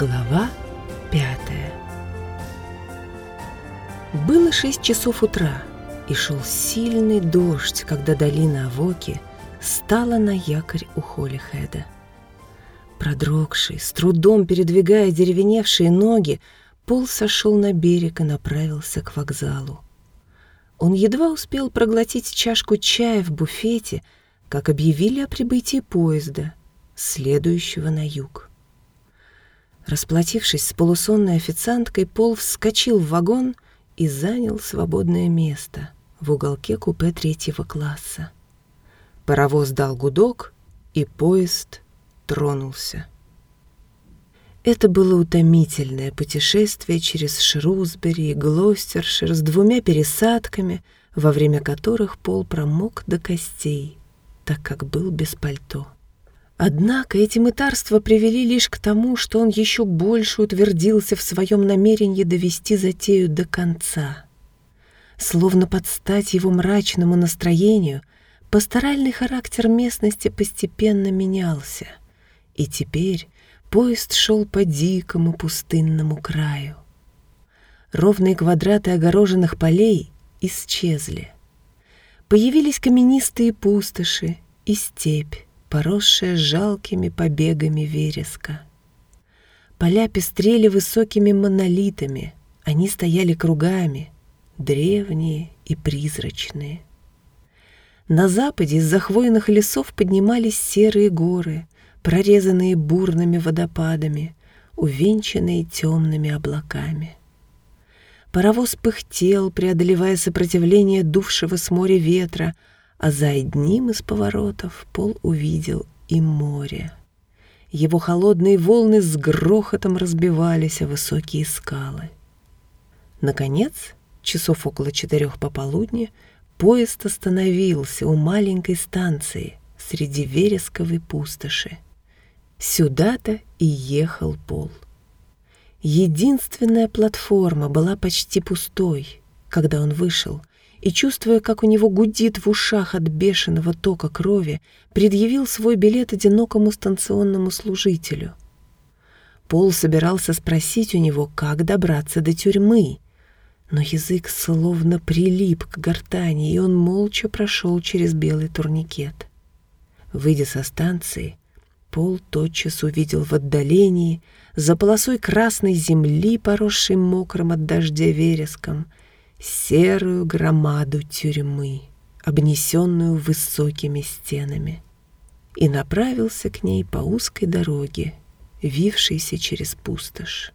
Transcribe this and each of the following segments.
Глава пятая Было шесть часов утра, и шел сильный дождь, когда долина Авоки стала на якорь у Холлихеда. Продрогший, с трудом передвигая деревеневшие ноги, Пол сошел на берег и направился к вокзалу. Он едва успел проглотить чашку чая в буфете, как объявили о прибытии поезда, следующего на юг. Расплатившись с полусонной официанткой, Пол вскочил в вагон и занял свободное место в уголке купе третьего класса. Паровоз дал гудок, и поезд тронулся. Это было утомительное путешествие через Шрусбери и Глостершир с двумя пересадками, во время которых Пол промок до костей, так как был без пальто. Однако эти мытарства привели лишь к тому, что он еще больше утвердился в своем намерении довести затею до конца. Словно под стать его мрачному настроению, пасторальный характер местности постепенно менялся, и теперь поезд шел по дикому пустынному краю. Ровные квадраты огороженных полей исчезли. Появились каменистые пустоши и степь, поросшая жалкими побегами вереска. Поля пестрели высокими монолитами, они стояли кругами, древние и призрачные. На западе из захвойных лесов поднимались серые горы, прорезанные бурными водопадами, увенчанные темными облаками. Паровоз пыхтел, преодолевая сопротивление дувшего с моря ветра, а за одним из поворотов Пол увидел и море. Его холодные волны с грохотом разбивались о высокие скалы. Наконец, часов около четырех пополудни, поезд остановился у маленькой станции среди вересковой пустоши. Сюда-то и ехал Пол. Единственная платформа была почти пустой, когда он вышел, и, чувствуя, как у него гудит в ушах от бешеного тока крови, предъявил свой билет одинокому станционному служителю. Пол собирался спросить у него, как добраться до тюрьмы, но язык словно прилип к гортани, и он молча прошел через белый турникет. Выйдя со станции, Пол тотчас увидел в отдалении, за полосой красной земли, поросшей мокрым от дождя вереском, серую громаду тюрьмы, обнесенную высокими стенами, и направился к ней по узкой дороге, вившейся через пустошь.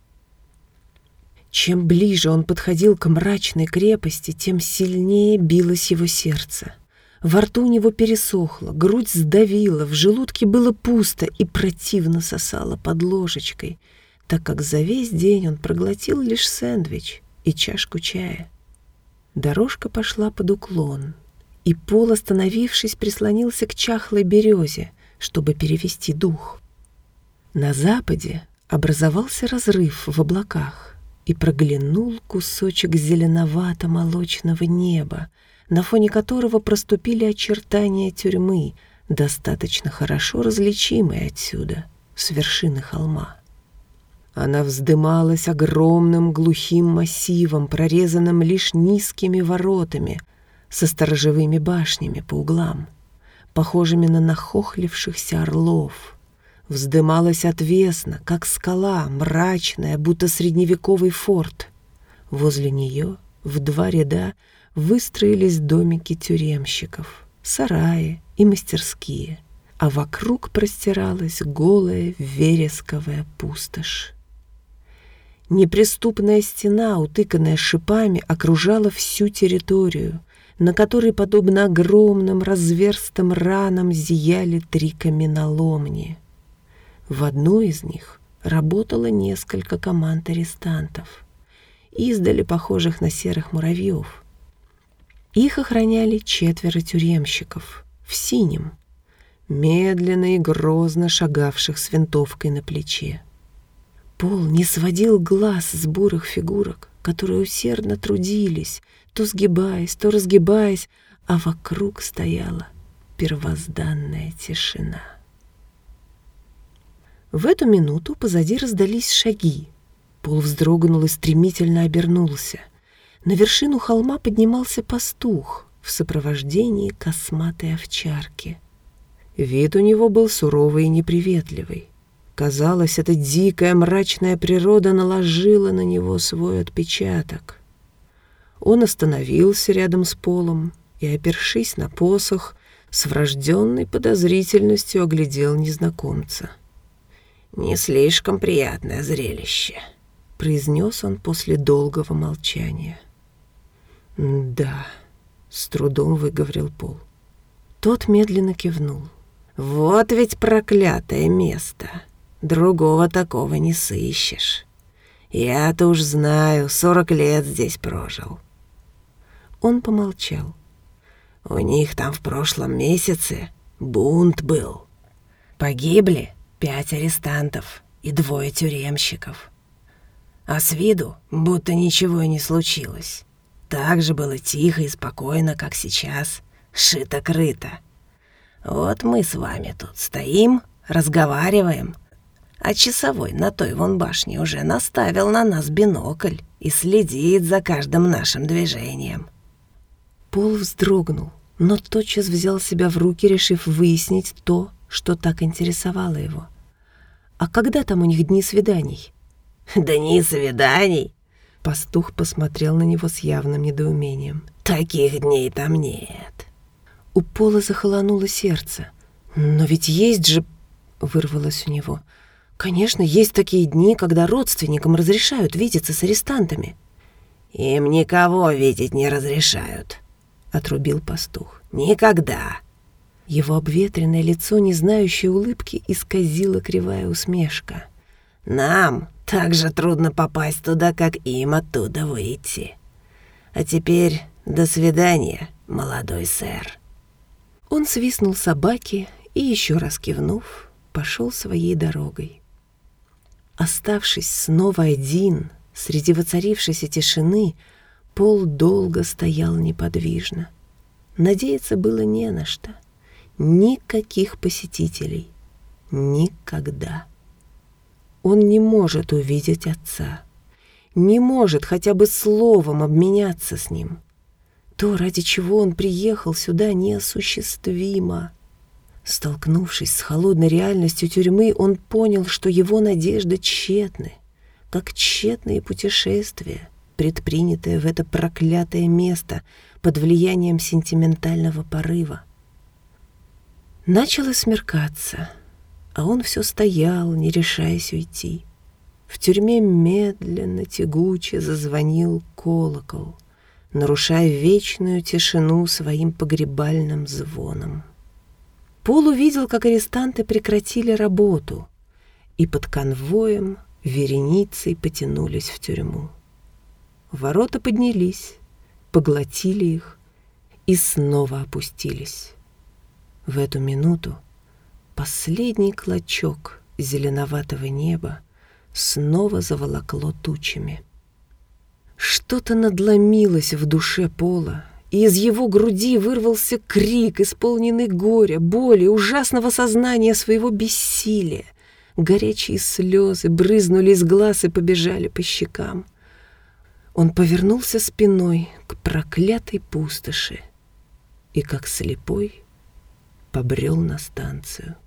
Чем ближе он подходил к мрачной крепости, тем сильнее билось его сердце. Во рту у него пересохло, грудь сдавила, в желудке было пусто и противно сосало под ложечкой, так как за весь день он проглотил лишь сэндвич и чашку чая. Дорожка пошла под уклон, и Пол, остановившись, прислонился к чахлой березе, чтобы перевести дух. На западе образовался разрыв в облаках, и проглянул кусочек зеленовато-молочного неба, на фоне которого проступили очертания тюрьмы, достаточно хорошо различимые отсюда, с вершины холма. Она вздымалась огромным глухим массивом, прорезанным лишь низкими воротами, со сторожевыми башнями по углам, похожими на нахохлившихся орлов. Вздымалась отвесно, как скала, мрачная, будто средневековый форт. Возле нее в два ряда выстроились домики тюремщиков, сараи и мастерские, а вокруг простиралась голая вересковая пустошь. Неприступная стена, утыканная шипами, окружала всю территорию, на которой, подобно огромным разверстым ранам, зияли три каменоломни. В одной из них работало несколько команд арестантов, издали похожих на серых муравьев. Их охраняли четверо тюремщиков в синем, медленно и грозно шагавших с винтовкой на плече. Пол не сводил глаз с бурых фигурок, которые усердно трудились, то сгибаясь, то разгибаясь, а вокруг стояла первозданная тишина. В эту минуту позади раздались шаги. Пол вздрогнул и стремительно обернулся. На вершину холма поднимался пастух в сопровождении косматой овчарки. Вид у него был суровый и неприветливый. Казалось, эта дикая мрачная природа наложила на него свой отпечаток. Он остановился рядом с полом и, опершись на посох, с врожденной подозрительностью оглядел незнакомца. «Не слишком приятное зрелище», — произнес он после долгого молчания. «Да», — с трудом выговорил Пол. Тот медленно кивнул. «Вот ведь проклятое место! Другого такого не сыщешь. Я-то уж знаю, сорок лет здесь прожил». Он помолчал. «У них там в прошлом месяце бунт был. Погибли пять арестантов и двое тюремщиков. А с виду будто ничего и не случилось. Так же было тихо и спокойно, как сейчас, шито-крыто. Вот мы с вами тут стоим, разговариваем, а часовой на той вон башне уже наставил на нас бинокль и следит за каждым нашим движением. Пол вздрогнул, но тотчас взял себя в руки, решив выяснить то, что так интересовало его. А когда там у них дни свиданий? «Дни свиданий?» Пастух посмотрел на него с явным недоумением. «Таких дней там нет». У Пола захолонуло сердце. «Но ведь есть же...» — вырвалось у него. «Конечно, есть такие дни, когда родственникам разрешают видеться с арестантами». «Им никого видеть не разрешают», — отрубил пастух. «Никогда». Его обветренное лицо, не знающее улыбки, исказила кривая усмешка. «Нам так же трудно попасть туда, как им оттуда выйти. А теперь до свидания, молодой сэр». Он свистнул собаке и, еще раз кивнув, пошел своей дорогой. Оставшись снова один среди воцарившейся тишины, Пол долго стоял неподвижно. Надеяться было не на что. Никаких посетителей. Никогда. Он не может увидеть отца. Не может хотя бы словом обменяться с ним. То, ради чего он приехал сюда, неосуществимо. Столкнувшись с холодной реальностью тюрьмы, он понял, что его надежды тщетны, как тщетные путешествия, предпринятые в это проклятое место под влиянием сентиментального порыва. Начало смеркаться, а он все стоял, не решаясь уйти. В тюрьме медленно, тягуче зазвонил колокол, нарушая вечную тишину своим погребальным звоном. Пол увидел, как арестанты прекратили работу и под конвоем вереницей потянулись в тюрьму. Ворота поднялись, поглотили их и снова опустились. В эту минуту последний клочок зеленоватого неба снова заволокло тучами. Что-то надломилось в душе Пола, и из его груди вырвался крик, исполненный горя, боли, ужасного сознания своего бессилия. Горячие слезы брызнули из глаз и побежали по щекам. Он повернулся спиной к проклятой пустоши и, как слепой, побрел на станцию.